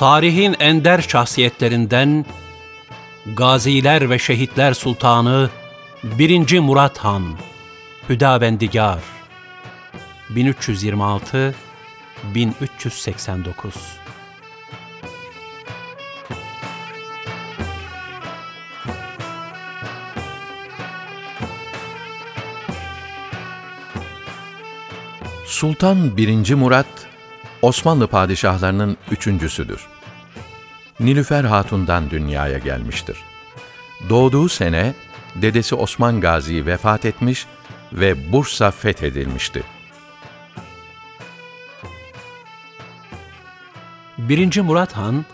Tarihin ender şahsiyetlerinden Gaziler ve Şehitler Sultanı 1. Murat Han Hüdavendigar 1326 1389 Sultan 1. Murat, Osmanlı padişahlarının üçüncüsüdür. Nilüfer Hatun'dan dünyaya gelmiştir. Doğduğu sene dedesi Osman Gazi vefat etmiş ve Bursa fethedilmişti. 1. Murat Han,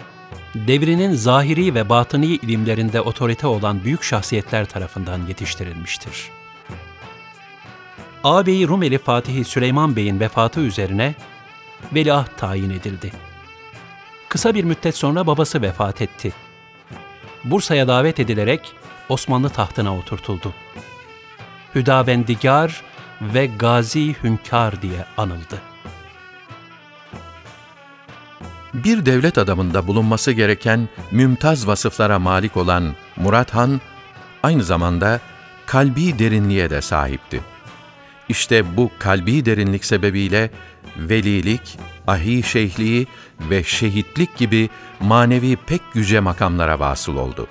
devrinin zahiri ve batıni ilimlerinde otorite olan büyük şahsiyetler tarafından yetiştirilmiştir. Ağabeyi Rumeli Fatihi Süleyman Bey'in vefatı üzerine veliaht tayin edildi. Kısa bir müddet sonra babası vefat etti. Bursa'ya davet edilerek Osmanlı tahtına oturtuldu. Hüdavendigar ve Gazi Hünkar diye anıldı. Bir devlet adamında bulunması gereken mümtaz vasıflara malik olan Murat Han, aynı zamanda kalbi derinliğe de sahipti. İşte bu kalbi derinlik sebebiyle velilik, ahi şeyhliği ve şehitlik gibi manevi pek yüce makamlara vasıl oldu.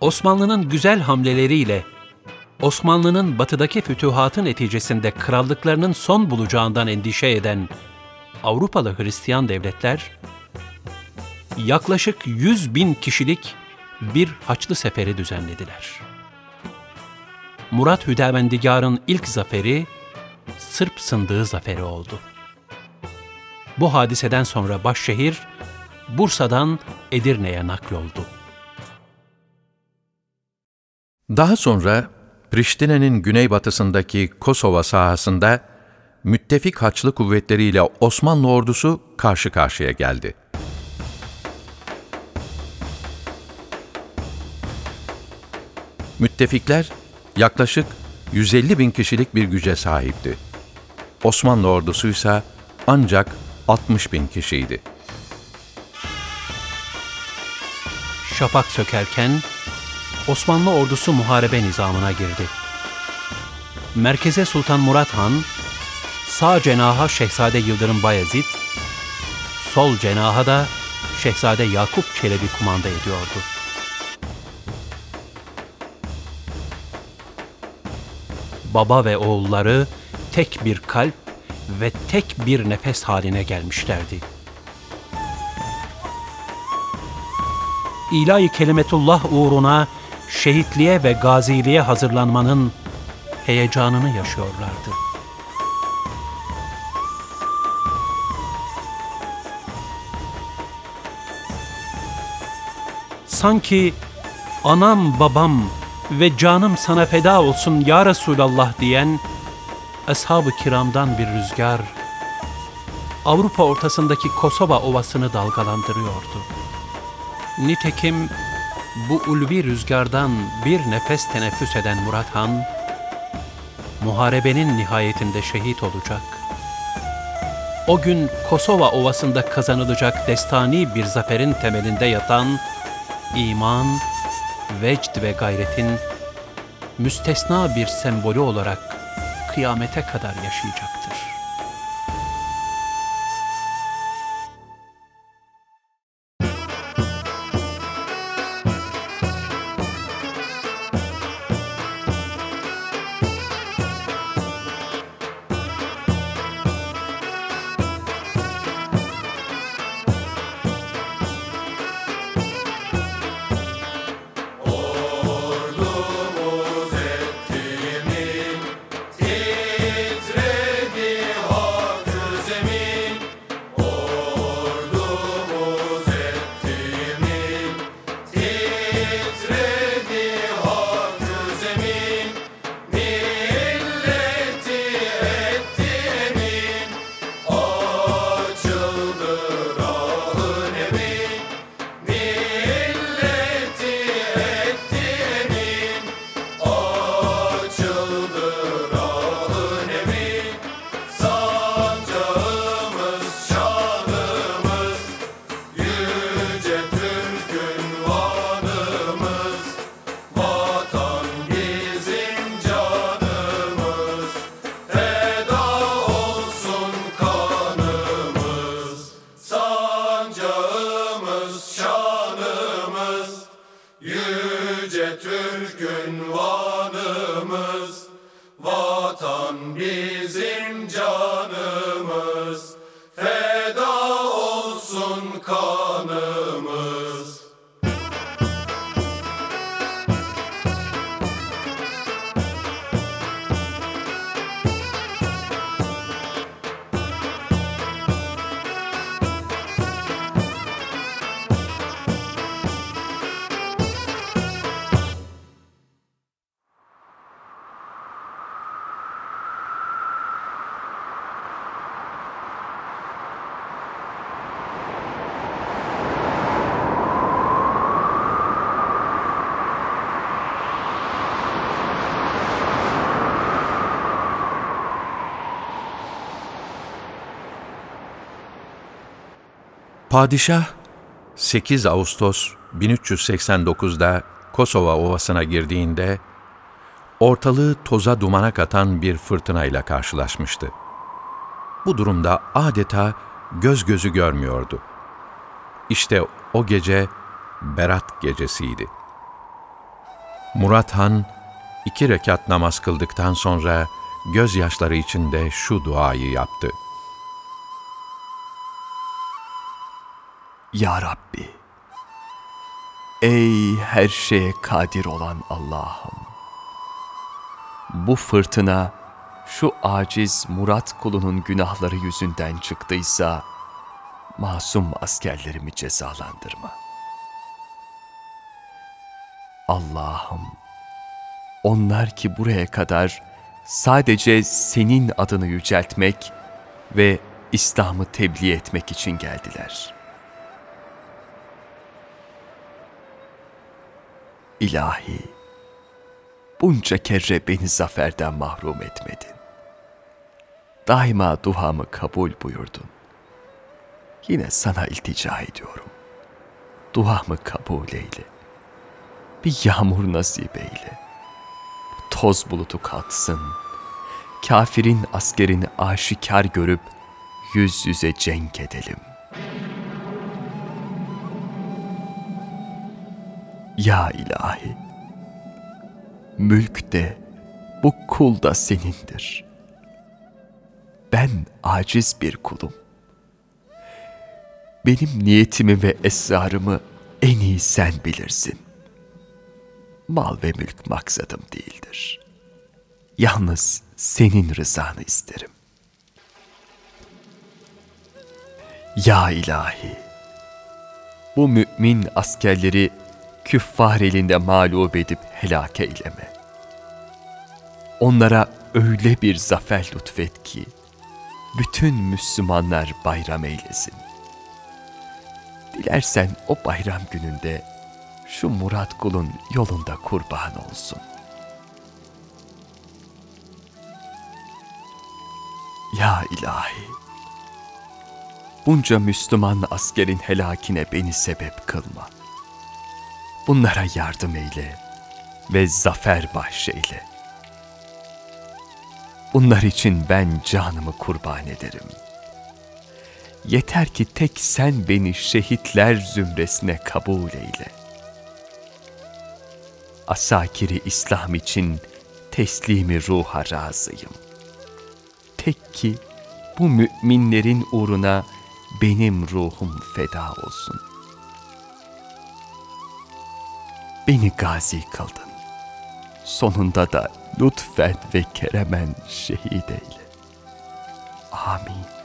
Osmanlı'nın güzel hamleleriyle Osmanlı'nın batıdaki fütühatı neticesinde krallıklarının son bulacağından endişe eden Avrupalı Hristiyan devletler, yaklaşık 100 bin kişilik bir Haçlı Seferi düzenlediler. Murat Hüdavendigar'ın ilk zaferi, Sırp Sındığı Zaferi oldu. Bu hadiseden sonra başşehir, Bursa'dan Edirne'ye nakloldu. Daha sonra Priştine'nin güneybatısındaki Kosova sahasında müttefik Haçlı kuvvetleriyle Osmanlı ordusu karşı karşıya geldi. Müttefikler yaklaşık 150 bin kişilik bir güce sahipti. Osmanlı ordusu ise ancak 60 bin kişiydi. Şafak sökerken Osmanlı ordusu muharebe nizamına girdi. Merkeze Sultan Murat Han, sağ cenaha Şehzade Yıldırım Bayezid, sol cenaha da Şehzade Yakup Çelebi kumanda ediyordu. Baba ve oğulları tek bir kalp ve tek bir nefes haline gelmişlerdi. İlahi kelimetullah uğruna şehitliğe ve gaziliğe hazırlanmanın heyecanını yaşıyorlardı. Sanki anam babam ve canım sana feda olsun ya Resulallah diyen ashab-ı kiramdan bir rüzgar Avrupa ortasındaki Kosova ovasını dalgalandırıyordu. Nitekim bu ulvi rüzgardan bir nefes teneffüs eden Murat Han, muharebenin nihayetinde şehit olacak. O gün Kosova Ovası'nda kazanılacak destani bir zaferin temelinde yatan iman, vecd ve gayretin müstesna bir sembolü olarak kıyamete kadar yaşayacaktır. Padişah 8 Ağustos 1389'da Kosova Ovası'na girdiğinde ortalığı toza dumana katan bir fırtınayla karşılaşmıştı. Bu durumda adeta göz gözü görmüyordu. İşte o gece Berat gecesiydi. Murat Han iki rekat namaz kıldıktan sonra gözyaşları içinde şu duayı yaptı. Ya Rabbi, ey her şeye kadir olan Allah'ım, bu fırtına şu aciz Murat kulunun günahları yüzünden çıktıysa, masum askerlerimi cezalandırma. Allah'ım, onlar ki buraya kadar sadece senin adını yüceltmek ve İslam'ı tebliğ etmek için geldiler.'' İlahi, bunca kere beni zaferden mahrum etmedin. Daima duamı kabul buyurdun. Yine sana iltica ediyorum. Duamı kabul eyle. Bir yağmur nasip eyle. Toz bulutu kalksın. Kafirin askerini aşikar görüp yüz yüze cenk edelim. Ya ilahi, mülk de bu kul da senindir. Ben aciz bir kulum. Benim niyetimi ve esrarımı en iyi sen bilirsin. Mal ve mülk maksadım değildir. Yalnız senin rızanı isterim. Ya ilahi, bu mümin askerleri küffar elinde mağlup edip helak eyleme. Onlara öyle bir zafer lütfet ki, bütün Müslümanlar bayram eylesin. Dilersen o bayram gününde şu Murat kulun yolunda kurban olsun. Ya ilahi, bunca Müslüman askerin helakine beni sebep kılma.'' Bunlara yardım eyle ve zafer bahşeyle. Bunlar için ben canımı kurban ederim. Yeter ki tek sen beni şehitler zümresine kabul eyle. Asakiri İslam için teslimi ruha razıyım. Tek ki bu müminlerin uğruna benim ruhum feda olsun.'' Beni gazi kıldın. Sonunda da lütfen ve keremen şehit eyle. Amin.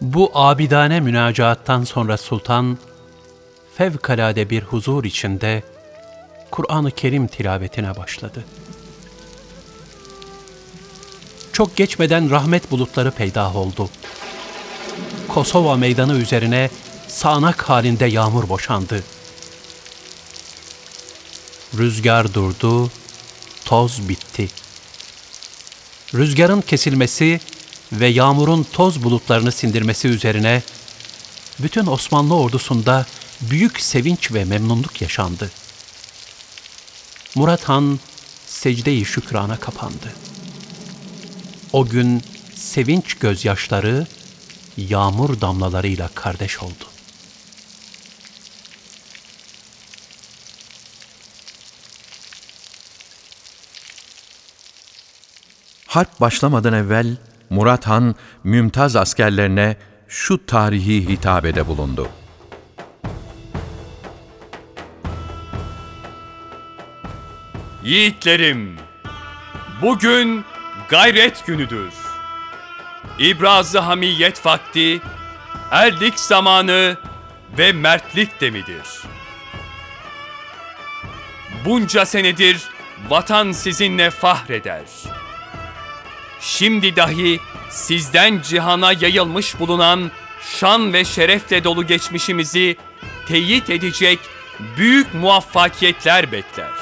Bu abidane münacaattan sonra sultan fevkalade bir huzur içinde Kur'an-ı Kerim tilavetine başladı. Çok geçmeden rahmet bulutları peydah oldu. Kosova meydanı üzerine sağanak halinde yağmur boşandı. Rüzgar durdu, toz bitti. Rüzgarın kesilmesi ve yağmurun toz bulutlarını sindirmesi üzerine bütün Osmanlı ordusunda büyük sevinç ve memnunluk yaşandı.'' Murat Han secde-i şükrana kapandı. O gün sevinç gözyaşları yağmur damlalarıyla kardeş oldu. Harp başlamadan evvel Murat Han Mümtaz askerlerine şu tarihi hitabede bulundu. Yiğitlerim, bugün gayret günüdür. İbrazı hamiyet vakti, erlik zamanı ve mertlik demidir. Bunca senedir vatan sizinle fahreder. Şimdi dahi sizden cihana yayılmış bulunan şan ve şerefle dolu geçmişimizi teyit edecek büyük muvaffakiyetler bekler.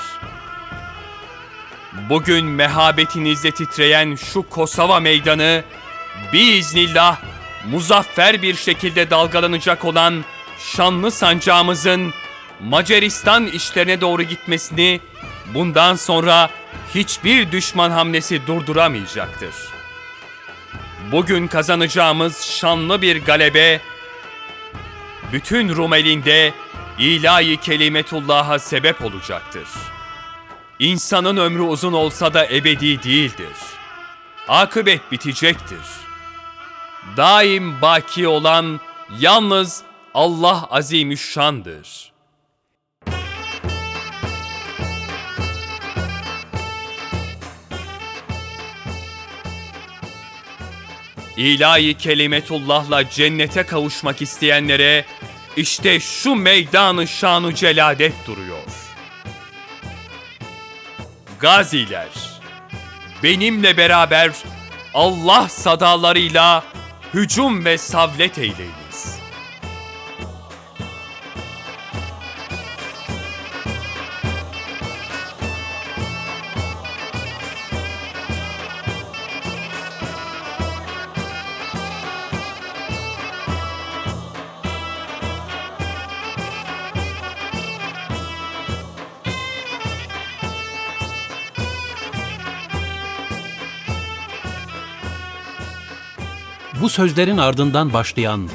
Bugün mehabetinizle titreyen şu Kosova meydanı biiznillah muzaffer bir şekilde dalgalanacak olan şanlı sancağımızın Macaristan işlerine doğru gitmesini bundan sonra hiçbir düşman hamlesi durduramayacaktır. Bugün kazanacağımız şanlı bir galebe bütün Rumelinde ilahi kelimetullah'a sebep olacaktır. İnsanın ömrü uzun olsa da ebedi değildir. Akıbet bitecektir. Daim baki olan yalnız Allah azimüşşandır. İlahi kelimetullah'la cennete kavuşmak isteyenlere işte şu meydanı şanu celadet duruyor. Gaziler, benimle beraber Allah sadalarıyla hücum ve savlet eyleyiniz. Sözlerin ardından başlayan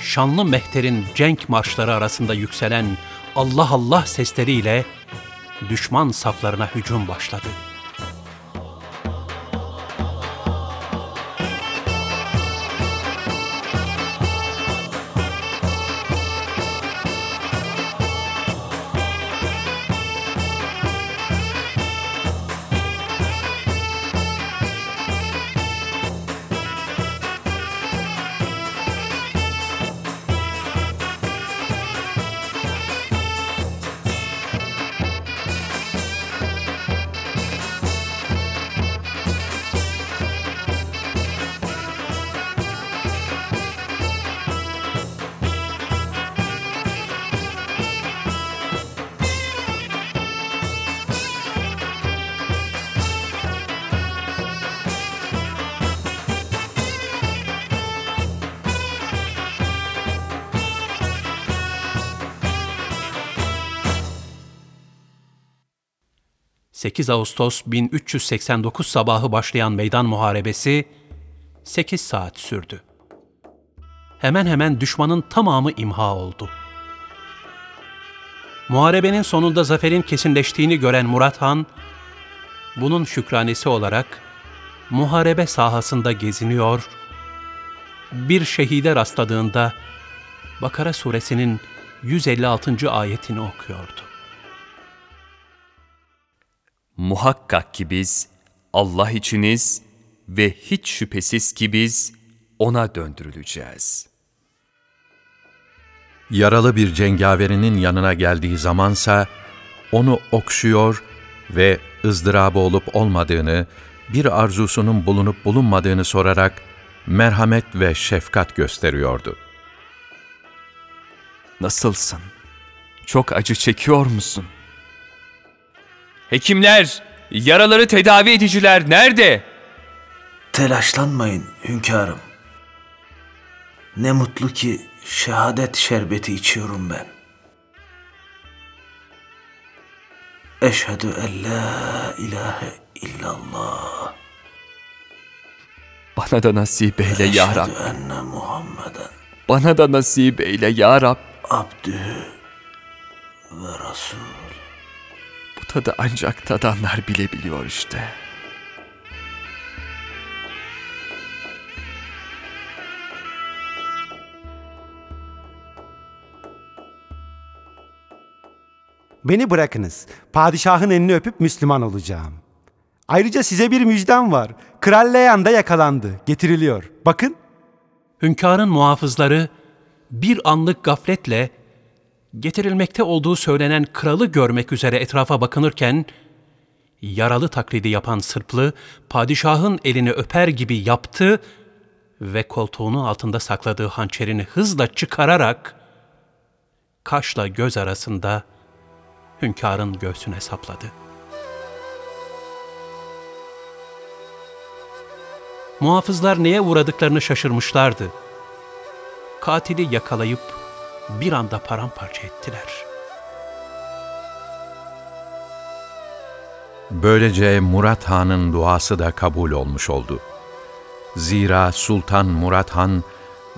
şanlı mehterin cenk marşları arasında yükselen Allah Allah sesleriyle düşman saflarına hücum başladı. ...8 Ağustos 1389 sabahı başlayan meydan muharebesi 8 saat sürdü. Hemen hemen düşmanın tamamı imha oldu. Muharebenin sonunda zaferin kesinleştiğini gören Murat Han, bunun şükranesi olarak muharebe sahasında geziniyor, bir şehide rastladığında Bakara suresinin 156. ayetini okuyordu. Muhakkak ki biz Allah içiniz ve hiç şüphesiz ki biz ona döndürüleceğiz. Yaralı bir cengaverinin yanına geldiği zamansa onu okşuyor ve ızdırabı olup olmadığını, bir arzusunun bulunup bulunmadığını sorarak merhamet ve şefkat gösteriyordu. Nasılsın? Çok acı çekiyor musun? Hekimler, yaraları tedavi ediciler nerede? Telaşlanmayın hünkârım. Ne mutlu ki şehadet şerbeti içiyorum ben. Eşhedü en la ilahe illallah. Bana da nasip eyle ya Rab. Eşhedü enne Muhammeden Bana da nasip eyle ya Rab. abdühü ve rasul tadı ancak tadanlar bilebiliyor işte. Beni bırakınız. Padişahın elini öpüp Müslüman olacağım. Ayrıca size bir müjdem var. Kral Leyan da yakalandı, getiriliyor. Bakın. Hünkârın muhafızları bir anlık gafletle getirilmekte olduğu söylenen kralı görmek üzere etrafa bakınırken, yaralı taklidi yapan Sırplı, padişahın elini öper gibi yaptı ve koltuğunun altında sakladığı hançerini hızla çıkararak, kaşla göz arasında hünkârın göğsüne sapladı. Muhafızlar neye uğradıklarını şaşırmışlardı. Katili yakalayıp bir anda paramparça ettiler. Böylece Murat Han'ın duası da kabul olmuş oldu. Zira Sultan Murat Han,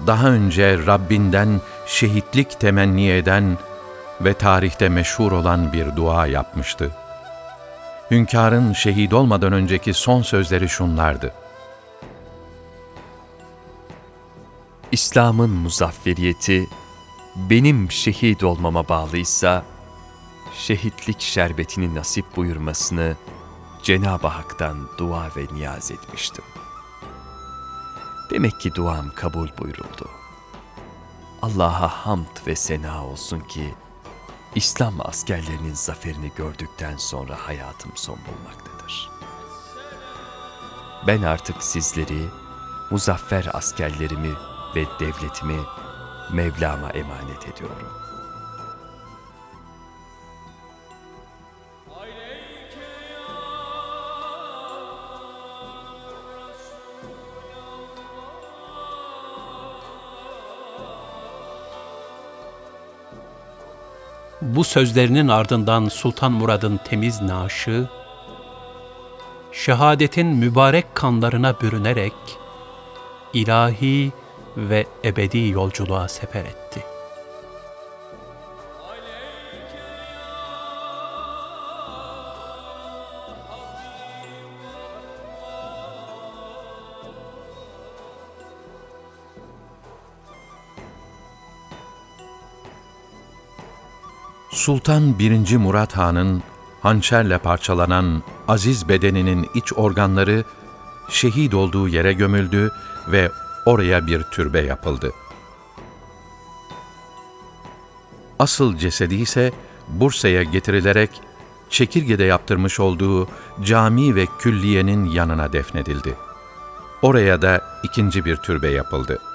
daha önce Rabbinden şehitlik temenni eden ve tarihte meşhur olan bir dua yapmıştı. Hünkârın şehit olmadan önceki son sözleri şunlardı. İslam'ın muzafferiyeti benim şehit olmama bağlıysa, şehitlik şerbetini nasip buyurmasını Cenab-ı Hak'tan dua ve niyaz etmiştim. Demek ki duam kabul buyuruldu. Allah'a hamd ve sena olsun ki, İslam askerlerinin zaferini gördükten sonra hayatım son bulmaktadır. Ben artık sizleri, muzaffer askerlerimi ve devletimi Mevlam'a emanet ediyorum. Bu sözlerinin ardından Sultan Murad'ın temiz naaşı, şehadetin mübarek kanlarına bürünerek ilahi ve ebedi yolculuğa sefer etti. Sultan 1. Murat Han'ın hançerle parçalanan aziz bedeninin iç organları şehit olduğu yere gömüldü ve oraya bir türbe yapıldı. Asıl cesedi ise Bursa'ya getirilerek çekirgede yaptırmış olduğu cami ve külliyenin yanına defnedildi. Oraya da ikinci bir türbe yapıldı.''